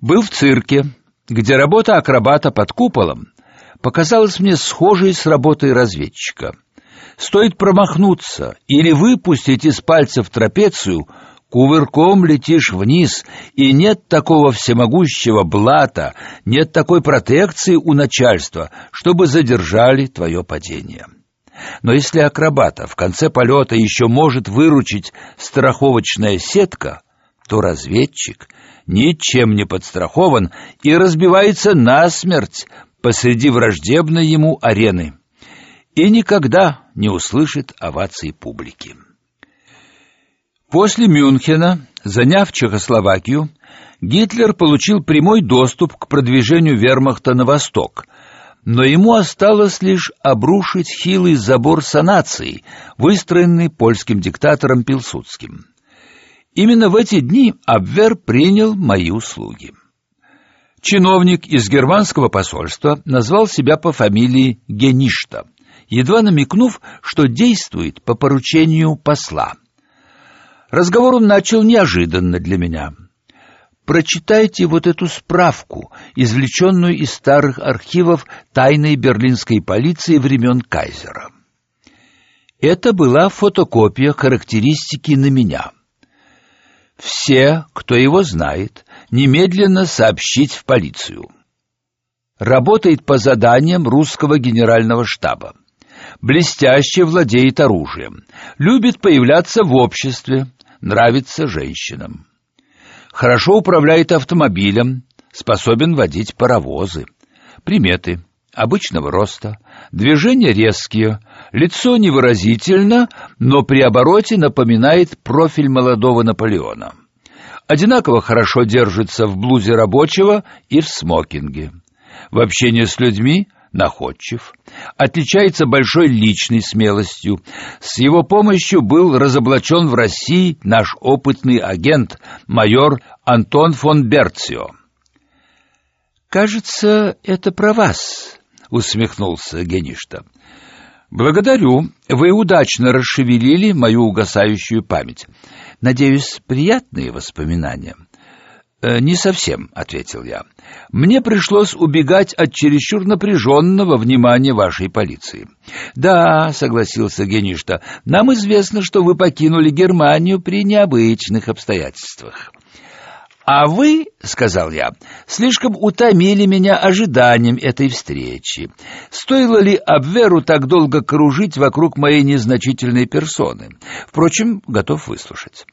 Был в цирке, где работа акробата под куполом показалась мне схожей с работой разведчика. Стоит промахнуться или выпустить из пальцев трапецию, кувырком летишь вниз, и нет такого всемогущего блата, нет такой протекции у начальства, чтобы задержали твое падение. Но если акробата в конце полета еще может выручить страховочная сетка, то разведчик ничем не подстрахован и разбивается насмерть посреди враждебной ему арены и никогда не услышит овации публики. После Мюнхена, заняв Чехословакию, Гитлер получил прямой доступ к продвижению вермахта на восток, но ему осталось лишь обрушить хилый забор санации, выстроенный польским диктатором Пилсудским. Именно в эти дни Абвер принял мои услуги. Чиновник из германского посольства назвал себя по фамилии Геништа, едва намекнув, что действует по поручению посла. Разговор он начал неожиданно для меня. Прочитайте вот эту справку, извлеченную из старых архивов тайной берлинской полиции времен Кайзера. Это была фотокопия характеристики на меня. Все, кто его знает, немедленно сообщить в полицию. Работает по заданиям русского генерального штаба. Блестяще владеет оружием, любит появляться в обществе, нравится женщинам. Хорошо управляет автомобилем, способен водить паровозы. Приметы: обычного роста, движения резкие, лицо невыразительно, но при обороте напоминает профиль молодого Наполеона. Одинаково хорошо держится в блузе рабочего и в смокинге. В общении с людьми находчив, отличается большой личной смелостью. С его помощью был разоблачен в России наш опытный агент, майор Антон фон Берцио. Кажется, это про вас, усмехнулся Геништа. Благодарю. Вы удачно расшевелили мою угасающую память. Надеюсь, приятные воспоминания. «Э, «Не совсем», — ответил я. «Мне пришлось убегать от чересчур напряженного внимания вашей полиции». «Да», — согласился Геништа, — «нам известно, что вы покинули Германию при необычных обстоятельствах». «А вы, — сказал я, — слишком утомили меня ожиданием этой встречи. Стоило ли Абверу так долго кружить вокруг моей незначительной персоны? Впрочем, готов выслушать».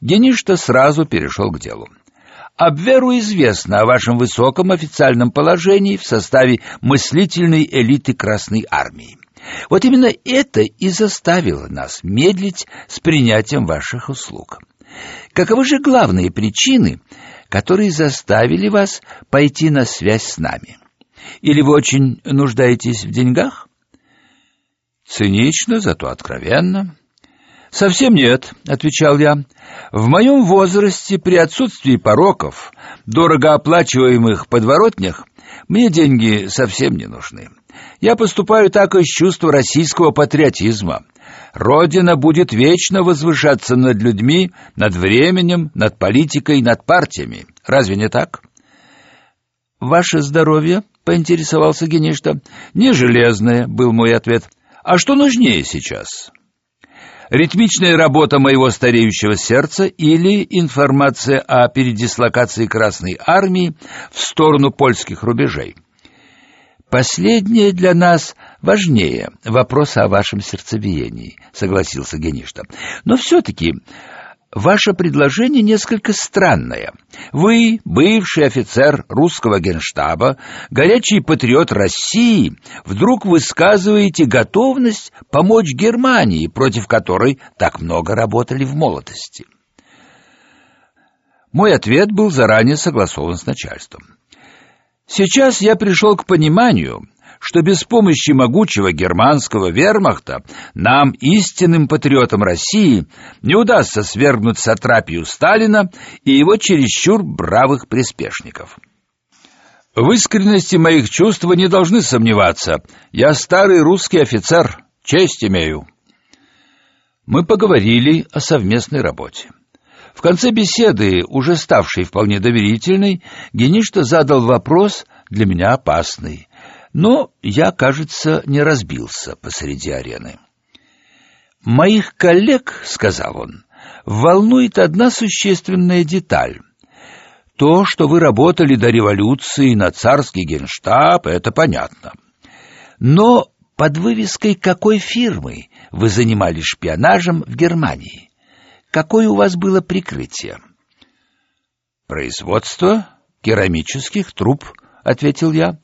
Геништа сразу перешел к делу. Абверу известно о вашем высоком официальном положении в составе мыслительной элиты Красной армии. Вот именно это и заставило нас медлить с принятием ваших услуг. Каковы же главные причины, которые заставили вас пойти на связь с нами? Или вы очень нуждаетесь в деньгах? Цинично, зато откровенно. Совсем нет, отвечал я. В моем возрасте при отсутствии пороков, дорого оплачиваемых подворотнях, мне деньги совсем не нужны. Я поступаю так из чувства российского патриотизма. Родина будет вечно возвышаться над людьми, над временем, над политикой, над партиями. Разве не так? Ваше здоровье, поинтересовался Геништа. Не железное, был мой ответ. А что нужнее сейчас? ритмичная работа моего стареющего сердца или информация о передислокации Красной армии в сторону польских рубежей. Последнее для нас важнее вопроса о вашем сердцебиении, согласился Геништа. Но все таки Ваше предложение несколько странное. Вы, бывший офицер русского генштаба, горячий патриот России, вдруг высказываете готовность помочь Германии, против которой так много работали в молодости. Мой ответ был заранее согласован с начальством. Сейчас я пришел к пониманию, что без помощи могучего германского вермахта нам, истинным патриотам России, не удастся свергнуть сатрапию Сталина и его чересчур бравых приспешников. В искренности моих чувств не должны сомневаться. Я старый русский офицер, честь имею. Мы поговорили о совместной работе. В конце беседы, уже ставшей вполне доверительной, Геништа задал вопрос для меня опасный. Но я, кажется, не разбился посреди арены. «Моих коллег, — сказал он, — волнует одна существенная деталь. То, что вы работали до революции на царский генштаб, это понятно. Но под вывеской какой фирмы вы занимались шпионажем в Германии? Какое у вас было прикрытие? Производство керамических труб, ответил я.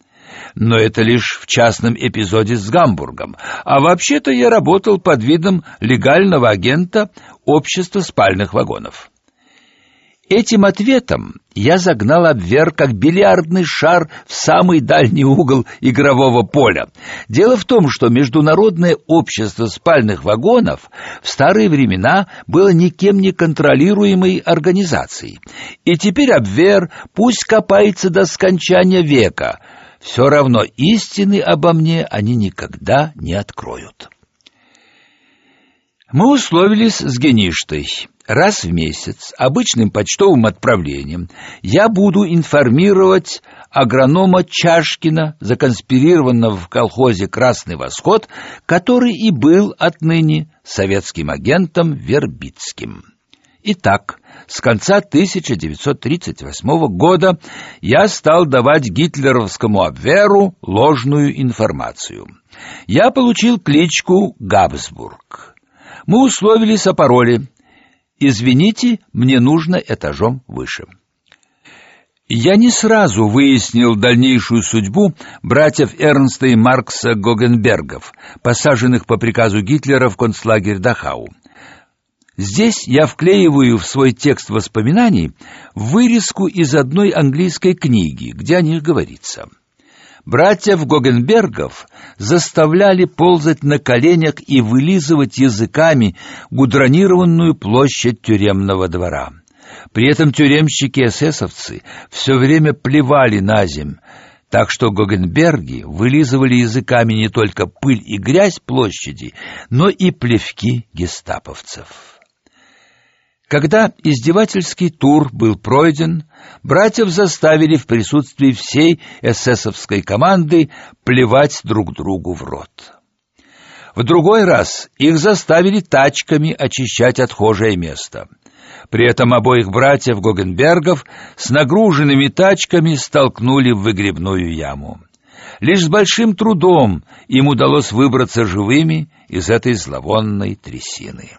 Но это лишь в частном эпизоде с Гамбургом. А вообще-то я работал под видом легального агента общества спальных вагонов. Этим ответом я загнал обвер как бильярдный шар в самый дальний угол игрового поля. Дело в том, что Международное общество спальных вагонов в старые времена было никем не контролируемой организацией. И теперь обвер пусть копается до скончания века. Все равно истины обо мне они никогда не откроют. Мы условились с Геништой. Раз в месяц обычным почтовым отправлением я буду информировать агронома Чашкина, законспирированного в колхозе «Красный восход», который и был отныне советским агентом Вербицким. Итак, с конца 1938 года я стал давать гитлеровскому Абверу ложную информацию. Я получил кличку Габсбург. Мы условились о пароле. Извините, мне нужно этажом выше. Я не сразу выяснил дальнейшую судьбу братьев Эрнста и Маркса Гогенбергов, посаженных по приказу Гитлера в концлагерь Дахау. Здесь я вклеиваю в свой текст воспоминаний вырезку из одной английской книги, где о них говорится. Братьев Гогенбергов заставляли ползать на коленях и вылизывать языками гудронированную площадь тюремного двора. При этом тюремщики-эсэсовцы все время плевали на земь, так что Гогенберги вылизывали языками не только пыль и грязь площади, но и плевки гестаповцев. Когда издевательский тур был пройден, братьев заставили в присутствии всей эсэсовской команды плевать друг другу в рот. В другой раз их заставили тачками очищать отхожее место. При этом обоих братьев Гогенбергов с нагруженными тачками столкнули в выгребную яму. Лишь с большим трудом им удалось выбраться живыми из этой зловонной трясины.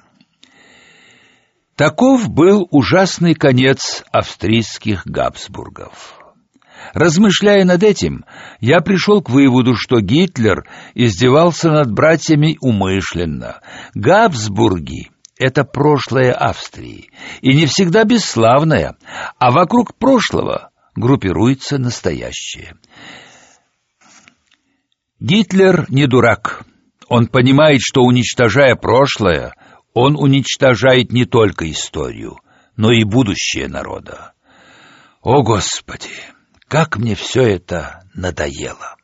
Таков был ужасный конец австрийских Габсбургов. Размышляя над этим, я пришел к выводу, что Гитлер издевался над братьями умышленно. Габсбурги — это прошлое Австрии, и не всегда бесславное, а вокруг прошлого группируется настоящее. Гитлер не дурак. Он понимает, что, уничтожая прошлое, он уничтожает не только историю, но и будущее народа. О, Господи, как мне все это надоело!